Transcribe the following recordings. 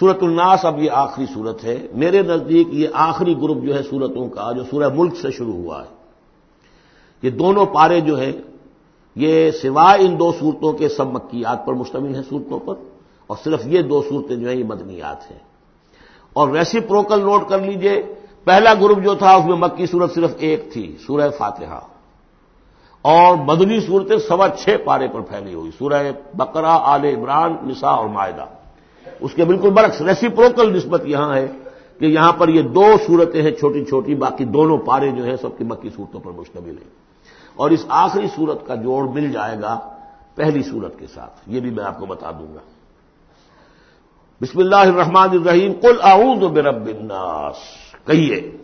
سورت الناس اب یہ آخری صورت ہے۔ میرے نزدیک یہ آخری گروپ جو ہے سورتوں کا، جو سورہ ملک سے شروع ہوا ہے۔ یہ دونوں پارے جو ہیں، یہ سوائے ان دو صورتوں کے سب مکیات پر مشتمل ہیں صورتوں پر، اور صرف یہ دو صورتیں جو ہیں، یہ مدنیات ہیں۔ اور ریسی پروکل نوٹ کر لیجیے، پہلا گروپ جو تھا، اس میں مکی صورت صرف ایک تھی، سورہ فاتحہ۔ اور مدنی صورتیں سوا چھ پارے پر پھیلی ہوئی، سورہ بقرہ، آل عمران، نساء اور معاہدہ اس کے بالکل برعکس ریسیپروکل نسبت یہاں ہے کہ یہاں پر یہ دو صورتیں ہیں چھوٹی چھوٹی، باقی دونوں پارے جو ہیں سب کی مکی صورتوں پر مشتمل ہیں۔ اور اس آخری صورت کا جوڑ مل جائے گا پہلی صورت کے ساتھ، یہ بھی میں آپ کو بتا دوں گا۔ بسم اللہ الرحمن الرحیم کل اعوذ برب الناس۔ کہیے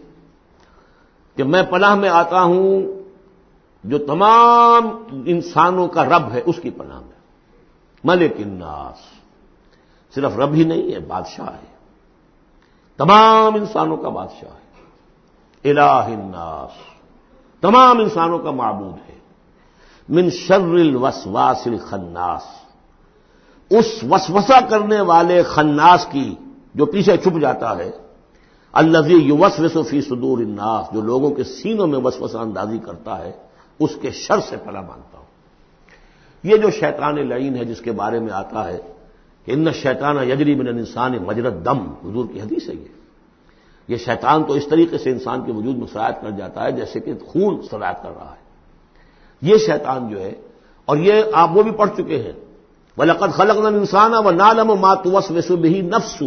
کہ میں پناہ میں آتا ہوں جو تمام انسانوں کا رب ہے، اس کی پناہ میں، ملک الناس۔ صرف رب ہی نہیں ہے بادشاہ ہے۔ تمام انسانوں کا بادشاہ ہے۔ الہ الناس۔ تمام انسانوں کا معبود ہے۔ من شر الوسواس الخناس۔ اس وسوسا کرنے والے خناس کی جو پیچھے چھپ جاتا ہے الزی یو وسوفی صدور الناس، جو لوگوں کے سینوں میں وسوسہ اندازی کرتا ہے، اس کے شر سے پناہ مانتا ہوں۔ یہ جو شیطان لعین ہے، جس کے بارے میں آتا ہے کہ ان شیطان یجری من انسان مجرت دم۔ حضور کی حدیث ہے یہ۔ یہ شیطان تو اس طریقے سے انسان کے وجود میں سرایت کر جاتا ہے جیسے کہ خون سرایت کر رہا ہے۔ یہ شیطان جو ہے، اور یہ آپ وہ بھی پڑھ چکے ہیں۔ وہ لقت خلق انسان و نالم و مات وس وسو بھی نفس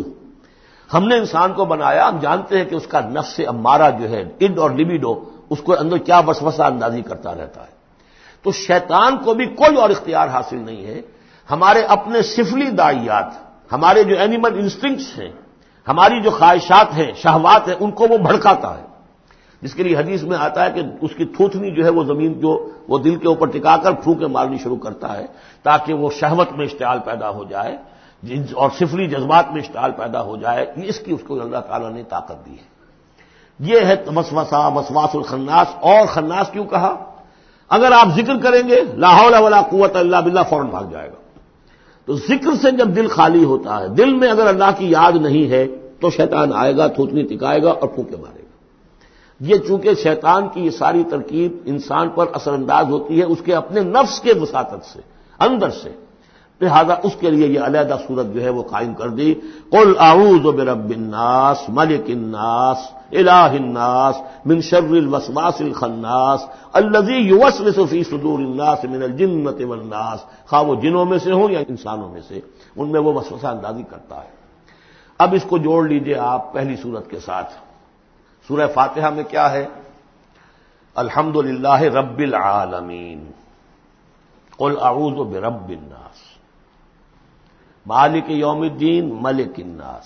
ہم نے انسان کو بنایا ہم جانتے ہیں کہ اس کا نفس امارا جو ہے اڈ اور لبیڈو اس کو اندر کیا وسوسہ اندازی کرتا رہتا ہے۔ تو شیطان کو بھی کوئی اور اختیار حاصل نہیں ہے۔ ہمارے اپنے سفلی دائیات، ہمارے جو اینیمل انسٹنکٹس ہیں، ہماری جو خواہشات ہیں، شہوات ہیں، ان کو وہ بھڑکاتا ہے۔ جس کے لیے حدیث میں آتا ہے کہ اس کی تھوتنی جو ہے وہ زمین جو وہ دل کے اوپر ٹکا کر پھونکے مارنی شروع کرتا ہے تاکہ وہ شہوت میں اشتعال پیدا ہو جائے اور سفلی جذبات میں اشتعال پیدا ہو جائے اس کی اس کو اللہ تعالیٰ نے طاقت دی ہے۔ یہ ہے مسوسا مسواس الخناس۔ اور خناس کیوں کہا؟ اگر آپ ذکر کریں گے لاہور ولا قوت اللہ بلّہ فوراً بھاگ جائے گا۔ تو ذکر سے جب دل خالی ہوتا ہے، دل میں اگر اللہ کی یاد نہیں ہے تو شیطان آئے گا تھوتنی ٹکائے گا اور پھونکے مارے گا۔ یہ چونکہ شیطان کی یہ ساری ترکیب انسان پر اثر انداز ہوتی ہے، اس کے اپنے نفس کے وساطت سے، اندر سے۔ لہذا اس کے لیے یہ علیحدہ صورت جو ہے وہ قائم کر دی۔ قل اعوذ برب الناس ملک الناس الہ الناس، من شر الوسواس الخناس، الذي يوسوس في صدور الناس من الجنة والناس۔ خواہ وہ جنوں میں سے ہوں یا انسانوں میں سے، ان میں وہ وسوسہ اندازی کرتا ہے۔ اب اس کو جوڑ لیجیے آپ پہلی صورت کے ساتھ۔ سورہ فاتحہ میں کیا ہے؟ الحمد للہ رب العالمین۔ قل اعوذ برب الناس۔ مالک یوم الدین، ملک الناس.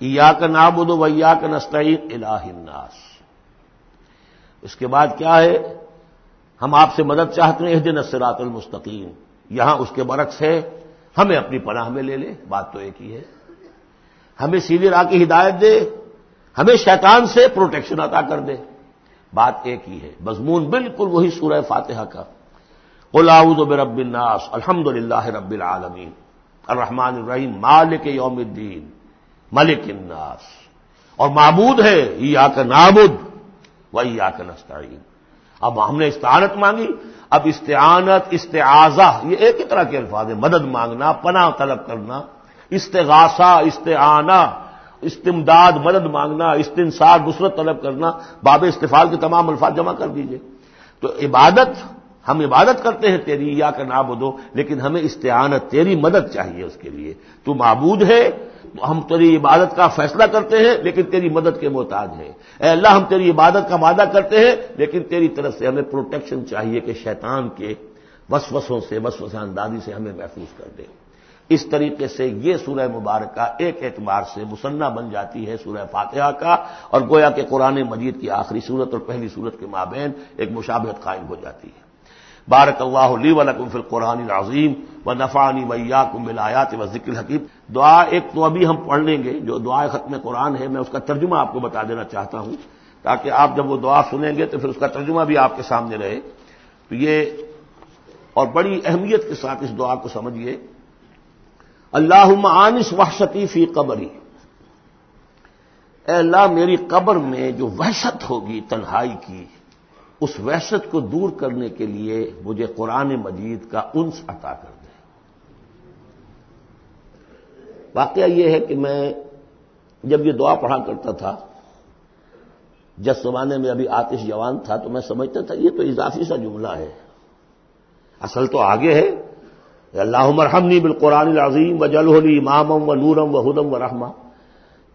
یا کا نابود ویا کا نسطین الہ الناس. اس کے بعد کیا ہے؟ ہم آپ سے مدد چاہتے ہیں دن اسرات المستقیم. یہاں اس کے برعکس ہے، ہمیں اپنی پناہ میں لے لے، بات تو ایک ہی ہے. ہمیں سیدھی راہ کی ہدایت دے، ہمیں شیطان سے پروٹیکشن عطا کر دے. بات ایک ہی ہے، مضمون بالکل وہی سورہ فاتحہ کا. الاؤد برب الناس الحمد للہ رب العالمین، الرحمن الرحیم، مالک یوم الدین، ملک الناس۔ اور معبود ہے یا کا نابود وہی یا کا نستعین۔ اب ہم نے استعانت مانگی، اب استعانت، استعاذہ، یہ ایک ہی طرح کے الفاظ ہے مدد مانگنا، پناہ طلب کرنا، استغاثہ، استعانہ، استمداد، مدد مانگنا استنسار نصرت طلب کرنا، باب استفال کے تمام الفاظ جمع کر دیجیے۔ تو عبادت ہم عبادت کرتے ہیں، تیری یا کا نام دو لیکن ہمیں استعانت، تیری مدد چاہیے اس کے لیے۔ تو معبود ہے، ہم تیری عبادت کا فیصلہ کرتے ہیں، لیکن تیری مدد کے محتاج ہیں۔ اے اللہ، ہم تیری عبادت کا وعدہ کرتے ہیں، لیکن تیری طرف سے ہمیں پروٹیکشن چاہیے کہ شیطان کے وسوسوں سے، وسوسہ اندازی سے ہمیں محفوظ کر دے۔ اس طریقے سے یہ سورہ مبارکہ ایک اعتبار سے مسنہ بن جاتی ہے سورہ فاتحہ کا، اور گویا کے قرآن مجید کی آخری صورت اور پہلی صورت کے مابین ایک مشابہت قائم ہو جاتی ہے۔ بارک اللہ علی ولکم فی القرآن العظیم و نفانی ویا کم بلایات و ذکر حکیم دعا ایک تو ابھی ہم پڑھ لیں گے، جو دعا ختم قرآن ہے، میں اس کا ترجمہ آپ کو بتا دینا چاہتا ہوں۔ تاکہ آپ جب وہ دعا سنیں گے تو پھر اس کا ترجمہ بھی آپ کے سامنے رہے۔ تو یہ اور بڑی اہمیت کے ساتھ اس دعا کو سمجھیے۔ اللہ عانس وحشتی فی قبری۔ اے اللہ، میری قبر میں جو وحشت ہوگی، تنہائی کی اس وحشت کو دور کرنے کے لیے مجھے قرآن مجید کا انس عطا کر دے واقعہ یہ ہے کہ میں جب یہ دعا پڑھا کرتا تھا، جس زمانے میں ابھی آتش جوان تھا، تو میں سمجھتا تھا یہ تو اضافی سا جملہ ہے۔ اصل تو آگے ہے اللہ مرحمنی بالقرآن العظیم و جلحلی امامم و نورم و ہدم و رحمہ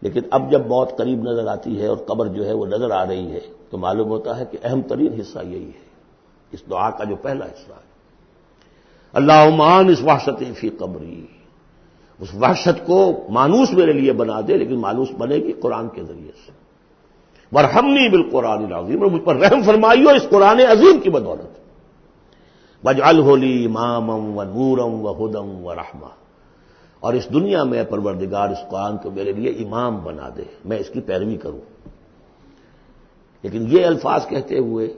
لیکن اب جب موت قریب نظر آتی ہے اور قبر جو ہے وہ نظر آ رہی ہے تو معلوم ہوتا ہے کہ اہم ترین حصہ یہی ہے۔ اس دعا کا جو پہلا حصہ ہے۔ اللہ عمان اس وحشت فی قبری۔ اس وحشت کو مانوس میرے لیے بنا دے، لیکن مانوس بنے گی قرآن کے ذریعے سے۔ برہمنی بالقرآن العظیم اور مجھ پر رحم فرمائیو اس قرآن عظیم کی بدولت۔ بج الہولی امامم و نورم و ہدم و رحمہ اور اس دنیا میں پروردگار اس قرآن کو میرے لیے امام بنا دے۔ میں اس کی پیروی کروں۔ لیکن یہ الفاظ کہتے ہوئے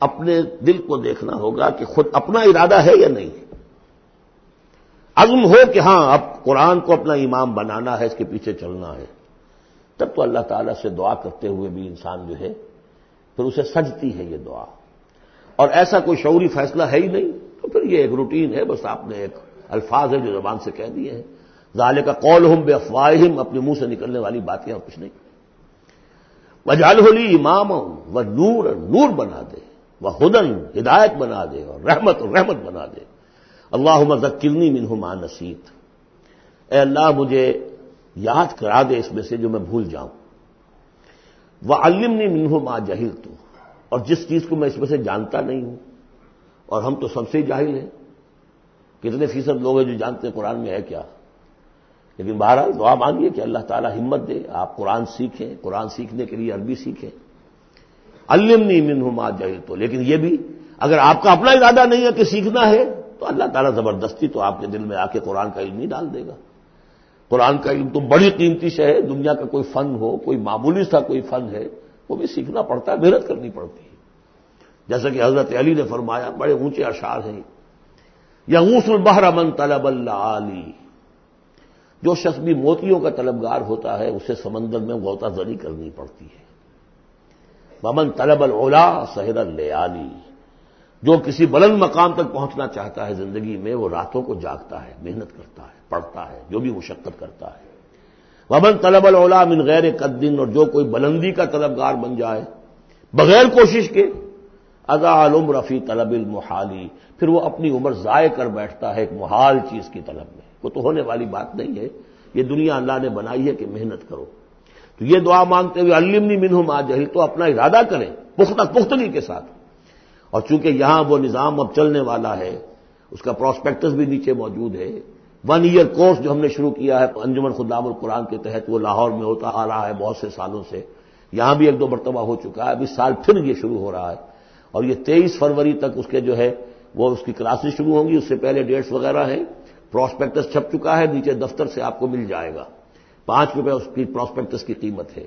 اپنے دل کو دیکھنا ہوگا کہ خود اپنا ارادہ ہے یا نہیں۔ عزم ہو کہ ہاں اب قرآن کو اپنا امام بنانا ہے، اس کے پیچھے چلنا ہے۔ تب تو اللہ تعالیٰ سے دعا کرتے ہوئے بھی انسان جو ہے، پھر اسے سجتی ہے یہ دعا۔ اور ایسا کوئی شعوری فیصلہ ہے ہی نہیں، تو پھر یہ ایک روٹین ہے۔ بس آپ نے ایک الفاظ ہے جو زبان سے کہہ دیے ہیں۔ ظالے کا قول ہم بے افواہم اپنے منہ سے نکلنے والی باتیں اور کچھ نہیں۔ وجال ہولی امام و نور نور بنا دے۔ وہ ہدن ہدایت بنا دے اور رحمت رحمت بنا دے۔ اللہ مذکرنی منہ نصیت اے اللہ، مجھے یاد کرا دے اس میں سے جو میں بھول جاؤں۔ وہ علمنی منہ ماں جہل تو اور جس چیز کو میں اس میں سے جانتا نہیں ہوں، اور ہم تو سب سے جاہل ہیں۔ کتنے فیصد لوگ ہیں جو جانتے ہیں قرآن میں ہے کیا؟ لیکن بہرحال دعا مانگیے کہ اللہ تعالیٰ ہمت دے، آپ قرآن سیکھیں، قرآن سیکھنے کے لیے عربی سیکھیں۔ علم نہیں من ہوں جائے تو لیکن یہ بھی اگر آپ کا اپنا ارادہ نہیں ہے کہ سیکھنا ہے، تو اللہ تعالیٰ زبردستی تو آپ کے دل میں آ کے قرآن کا علم ہی ڈال دے گا۔ قرآن کا علم تو بڑی قیمتی سے ہے، دنیا کا کوئی فن ہو، کوئی معمولی سا کوئی فن ہے، وہ بھی سیکھنا پڑتا ہے، محنت کرنی پڑتی ہے۔ جیسا کہ حضرت علی نے فرمایا، بڑے اونچے اشعار ہیں۔ یغوس البحر من طلب اللہ علی جو شخص بھی موتیوں کا طلبگار ہوتا ہے، اسے سمندر میں غوطہ زری کرنی پڑتی ہے۔ ممن طلب الولا سہر العلی جو کسی بلند مقام تک پہنچنا چاہتا ہے زندگی میں، وہ راتوں کو جاگتا ہے، محنت کرتا ہے، پڑھتا ہے، جو بھی مشقت کرتا ہے۔ ومن طلب الولا من غیر قدن اور جو کوئی بلندی کا طلبگار بن جائے، بغیر کوشش کے ادا علم رفیع طلب المحالی، پھر وہ اپنی عمر ضائع کر بیٹھتا ہے ایک محال چیز کی طلب میں۔ وہ تو ہونے والی بات نہیں ہے۔ یہ دنیا اللہ نے بنائی ہے کہ محنت کرو۔ تو یہ دعا مانگتے ہوئے علمنی منہ ما جہل، تو اپنا ارادہ کریں، پختہ پختگی کے ساتھ۔ اور چونکہ یہاں وہ نظام اب چلنے والا ہے، اس کا پروسپیکٹس بھی نیچے موجود ہے۔ ون ایئر کورس جو ہم نے شروع کیا ہے، انجمن خدام القرآن کے تحت، وہ لاہور میں ہوتا آ رہا ہے بہت سے سالوں سے۔ یہاں بھی ایک دو مرتبہ ہو چکا ہے ابھی سال پھر یہ شروع ہو رہا ہے۔ اور یہ تیئیس فروری تک اس کے جو ہے وہ اس کی کلاسز شروع ہوں گی، اس سے پہلے ڈیٹس وغیرہ ہیں۔ پراسپیکٹس چھپ چکا ہے، نیچے دفتر سے آپ کو مل جائے گا۔ پانچ روپے اس کی پراسپیکٹس کی قیمت ہے۔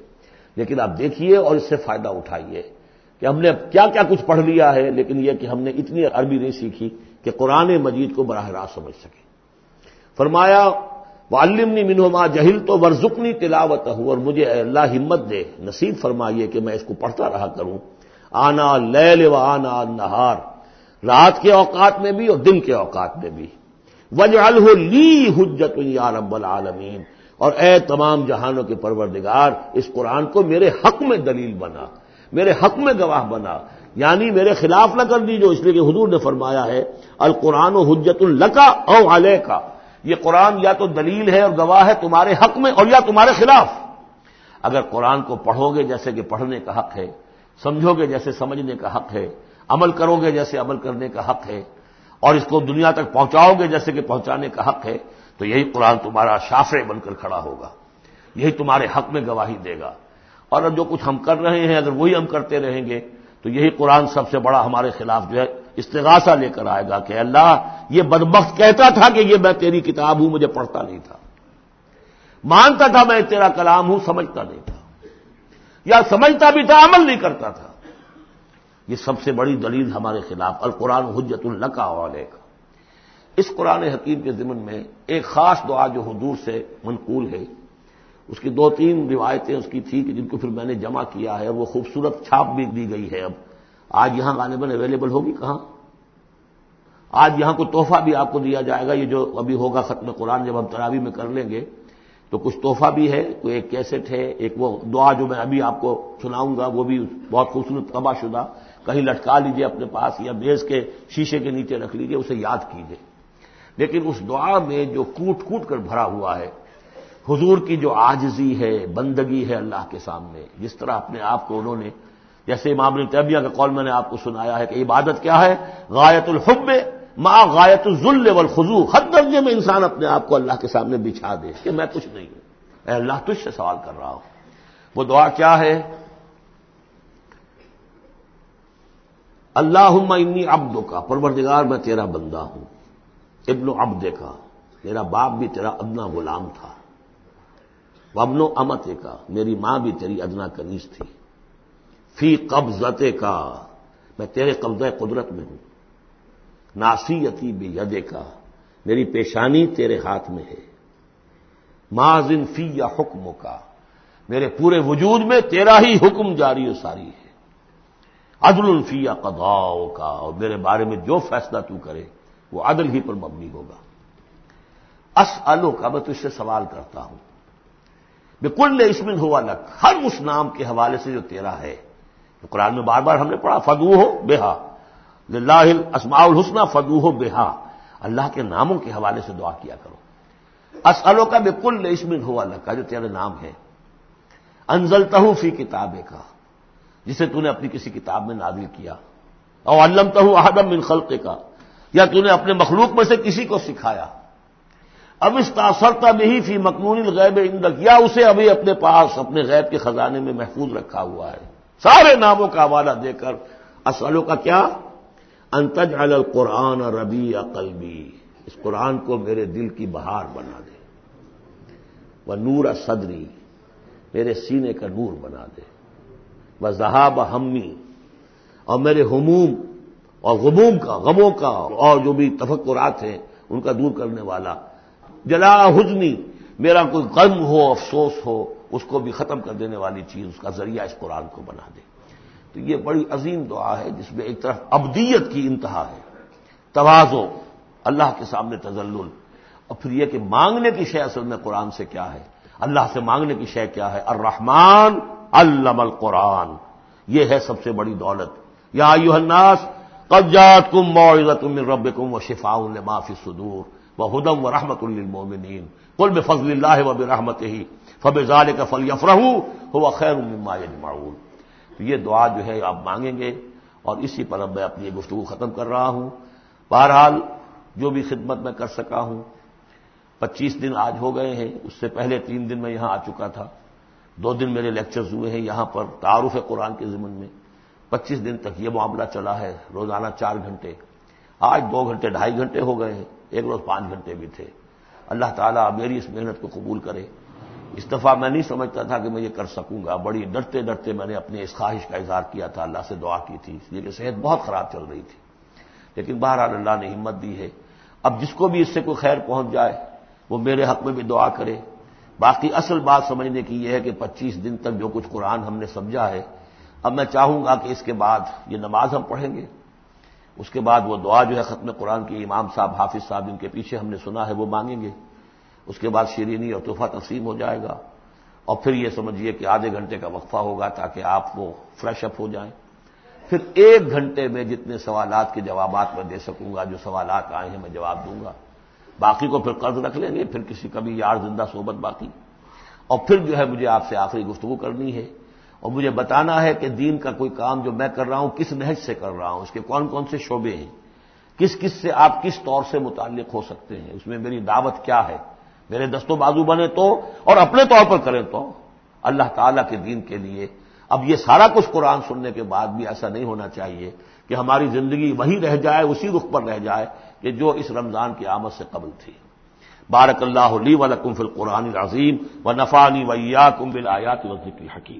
لیکن آپ دیکھیے اور اس سے فائدہ اٹھائیے کہ ہم نے کیا کیا کچھ پڑھ لیا ہے، لیکن یہ کہ ہم نے اتنی عربی نہیں سیکھی کہ قرآن مجید کو براہ راست سمجھ سکے۔ فرمایا والمنی منہما جہل تو ورژنی تلاوت ہوں اور مجھے اللہ ہمت دے، نصیب فرمائیے کہ میں اس کو پڑھتا رہا کروں۔ آنا لیل و آنا نہار۔ رات کے اوقات میں بھی اور دن کے اوقات میں بھی۔ وجہ لی حجت یا رب العالمین۔ اور اے تمام جہانوں کے پروردگار، اس قرآن کو میرے حق میں دلیل بنا، میرے حق میں گواہ بنا۔ یعنی میرے خلاف نہ کر دیجو اس لیے کہ حضور نے فرمایا ہے، القرآن و حجت القا او علیہ کا یہ قرآن یا تو دلیل ہے اور گواہ ہے تمہارے حق میں اور یا تمہارے خلاف۔ اگر قرآن کو پڑھو گے جیسے کہ پڑھنے کا حق ہے سمجھو گے جیسے سمجھنے کا حق ہے، عمل کرو گے جیسے عمل کرنے کا حق ہے، اور اس کو دنیا تک پہنچاؤ گے جیسے کہ پہنچانے کا حق ہے، تو یہی قرآن تمہارا شافے بن کر کھڑا ہوگا۔ یہی تمہارے حق میں گواہی دے گا۔ اور جو کچھ ہم کر رہے ہیں، اگر وہی ہم کرتے رہیں گے، تو یہی قرآن سب سے بڑا ہمارے خلاف جو ہے، استغاثہ لے کر آئے گا کہ اللہ، یہ بدبخت کہتا تھا کہ یہ میں تیری کتاب ہوں، مجھے پڑھتا نہیں تھا۔ مانتا تھا میں تیرا کلام ہوں، سمجھتا نہیں تھا۔ یا سمجھتا بھی تھا، عمل نہیں کرتا تھا۔ یہ سب سے بڑی دلیل ہمارے خلاف، القرآن حجت اللہ کا حوالے کا اس قرآن حکیم کے ضمن میں ایک خاص دعا جو حضور سے منقول ہے، اس کی دو تین روایتیں اس کی تھی کہ جن کو پھر میں نے جمع کیا ہے، وہ خوبصورت چھاپ بھی دی گئی ہے۔ اب آج یہاں غالباً اویلیبل ہوگی، کہاں؟ آج یہاں کو تحفہ بھی آپ کو دیا جائے گا، یہ جو ابھی ہوگا ختم قرآن جب ہم تراوی میں کر لیں گے۔ تو کچھ تحفہ بھی ہے، کوئی ایک کیسٹ ہے، ایک وہ دعا جو میں ابھی آپ کو سناؤں گا، وہ بھی بہت خوبصورت تباہ شدہ، کہیں لٹکا لیجیے اپنے پاس یا میز کے شیشے کے نیچے رکھ لیجیے، اسے یاد کیجیے۔ لیکن اس دعا میں جو کوٹ کوٹ کر بھرا ہوا ہے، حضور کی جو آجزی ہے، بندگی ہے اللہ کے سامنے، جس طرح اپنے آپ کو انہوں نے، جیسے امام الطبیہ کا قول میں نے آپ کو سنایا ہے کہ عبادت کیا ہے؟ غایت الحب ماں غایت الزل والخضوع ہر درجے میں انسان اپنے آپ کو اللہ کے سامنے بچھا دے کہ میں کچھ نہیں ہوں۔ اے اللہ، تجھ سے سوال کر رہا ہوں۔ وہ دعا کیا ہے؟ اللہ انی عبد کا پروردگار، میں تیرا بندہ ہوں۔ ابن عبد کا میرا باپ بھی تیرا ادنا غلام تھا۔ وبن و امت کا میری ماں بھی تیری ادنا کنیز تھی۔ فی قبضت کا میں تیرے قبضہ قدرت میں ہوں۔ ناسیتی بھی یدے کا میری پیشانی تیرے ہاتھ میں ہے۔ ماضن فی یا حکم کا میرے پورے وجود میں تیرا ہی حکم جاری و ساری ہے۔ عدل الفی یا قداؤ کا اور میرے بارے میں جو فیصلہ تو کرے، وہ عدل ہی پر مبنی ہوگا۔ اس الو کا میں تجھ سے سوال کرتا ہوں۔ بالکل اسمن ہوا لک، ہر اس نام کے حوالے سے جو تیرا ہے۔ قرآن میں بار بار ہم نے پڑھا فدو ہو بےحا اللہ اسماء الحسنہ فدو ہو بےحا اللہ کے ناموں کے حوالے سے دعا کیا کرو۔ اسلو کا بالکل اسمن ہوا لک کا جو تیرا نام ہے انزلتا فی کتاب کا جسے تو نے اپنی کسی کتاب میں نازل کیا۔ اور علم تہ احدم من خلق کا یا تو نے اپنے مخلوق میں سے کسی کو سکھایا۔ اب اس تاثرتا میں ہی فی مقمون الغیب اندک یا اسے ابھی اپنے پاس، اپنے غیب کے خزانے میں محفوظ رکھا ہوا ہے۔ سارے ناموں کا حوالہ دے کر اسلوں کا کیا؟ انتج القرآن ربی قلبی، اس قرآن کو میرے دل کی بہار بنا دے۔ وہ نور صدری، میرے سینے کا نور بنا دے۔ وہ زہاب ہمی، اور میرے ہموم، اور غموم کا، غموں کا، اور جو بھی تفکرات ہیں، ان کا دور کرنے والا۔ جلا حجنی میرا کوئی غم ہو، افسوس ہو، اس کو بھی ختم کر دینے والی چیز، اس کا ذریعہ اس قرآن کو بنا دے۔ تو یہ بڑی عظیم دعا ہے، جس میں ایک طرف ابدیت کی انتہا ہے توازو اللہ کے سامنے تزلل اور پھر یہ کہ مانگنے کی شے اصل میں قرآن سے کیا ہے؟ اللہ سے مانگنے کی شے کیا ہے؟ الرحمان علم القرآن، یہ ہے سب سے بڑی دولت۔ یا یو الناس قبجات کم معزت رب کم و شفا معافی صدور و ہدم و رحمت المومنین کل میں فضل اللہ و برحمت ہی فب ظال کا فل یفرح ہو خیر مما یجمعون۔ تو یہ دعا جو ہے آپ مانگیں گے اور اسی پر اب میں اپنی گفتگو ختم کر رہا ہوں۔ بہرحال جو بھی خدمت میں کر سکا ہوں، پچیس دن آج ہو گئے ہیں، اس سے پہلے تین دن میں یہاں آ چکا تھا۔ دو دن میرے لیکچرز ہوئے ہیں یہاں پر تعارف قرآن کے ضمن میں۔ پچیس دن تک یہ معاملہ چلا ہے، روزانہ چار گھنٹے۔ آج دو گھنٹے ڈھائی گھنٹے ہو گئے ہیں، ایک روز پانچ گھنٹے بھی تھے۔ اللہ تعالیٰ میری اس محنت کو قبول کرے۔ اس دفعہ میں نہیں سمجھتا تھا کہ میں یہ کر سکوں گا، بڑی ڈرتے ڈرتے میں نے اپنے اس خواہش کا اظہار کیا تھا، اللہ سے دعا کی تھی، اس لیے کہ صحت بہت خراب چل رہی تھی۔ لیکن بہرحال اللہ نے ہمت دی ہے۔ اب جس کو بھی اس سے کوئی خیر پہنچ جائے، وہ میرے حق میں بھی دعا کرے۔ باقی اصل بات سمجھنے کی یہ ہے کہ پچیس دن تک جو کچھ قرآن ہم نے سمجھا ہے، اب میں چاہوں گا کہ اس کے بعد یہ نماز ہم پڑھیں گے۔ اس کے بعد وہ دعا جو ہے ختم قرآن کی امام صاحب، حافظ صاحب ان کے پیچھے ہم نے سنا ہے، وہ مانگیں گے۔ اس کے بعد شیرینی اور تحفہ تقسیم ہو جائے گا اور پھر یہ سمجھیے کہ آدھے گھنٹے کا وقفہ ہوگا تاکہ آپ وہ فریش اپ ہو جائیں۔ پھر ایک گھنٹے میں جتنے سوالات کے جوابات میں دے سکوں گا، جو سوالات آئے ہیں میں جواب دوں گا۔ باقی کو پھر قرض رکھ لیں گے، پھر کسی کبھی یار زندہ صحبت باقی۔ اور پھر جو ہے مجھے آپ سے آخری گفتگو کرنی ہے۔ اور مجھے بتانا ہے کہ دین کا کوئی کام جو میں کر رہا ہوں، کس نہج سے کر رہا ہوں؟ اس کے کون کون سے شعبے ہیں؟ کس کس سے آپ کس طور سے متعلق ہو سکتے ہیں؟ اس میں میری دعوت کیا ہے؟ میرے دستوں بازو بنے تو اور اپنے طور پر کریں تو اللہ تعالیٰ کے دین کے لیے اب یہ سارا کچھ قرآن سننے کے بعد بھی ایسا نہیں ہونا چاہیے کہ ہماری زندگی وہی رہ جائے، اسی رخ پر رہ جائے کہ جو اس رمضان کی آمد سے قبل تھی۔ بارک اللہ علی لکم فی القرآن العظیم و نفانی ویا کم بل آیات وزی حکیم